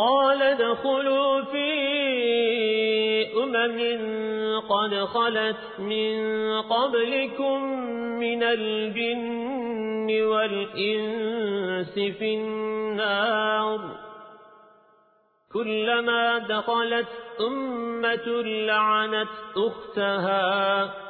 قال ادخلوا في أمم قد خلت من قبلكم من الجن والإنس في النار. كلما دخلت أمة لعنت أختها.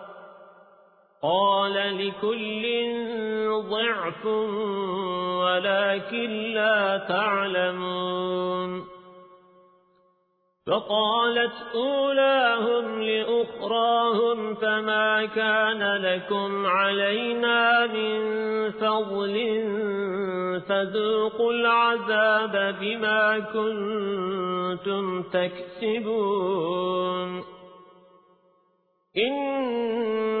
قال لكل ضعف ولكن لا تعلمون. فقالت أولاهم لأخراهم فما كان لكم علينا من فضل فذوقوا العذاب بما كنتم تكسبون. إن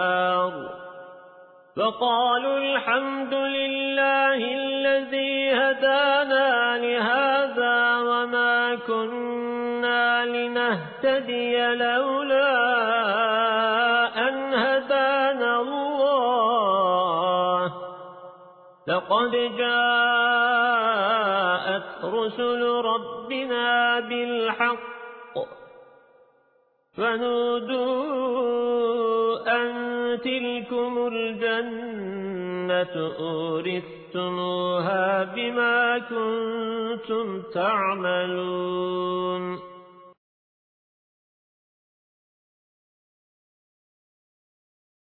فقالوا الحمد لله الذي هدانا لهذا وما كنا لنهتدي لولا أن هدانا الله. لقد جاءت رسل ربنا بالحق فنودوا تلكم الجنة أورثتموها بما كنتم تعملون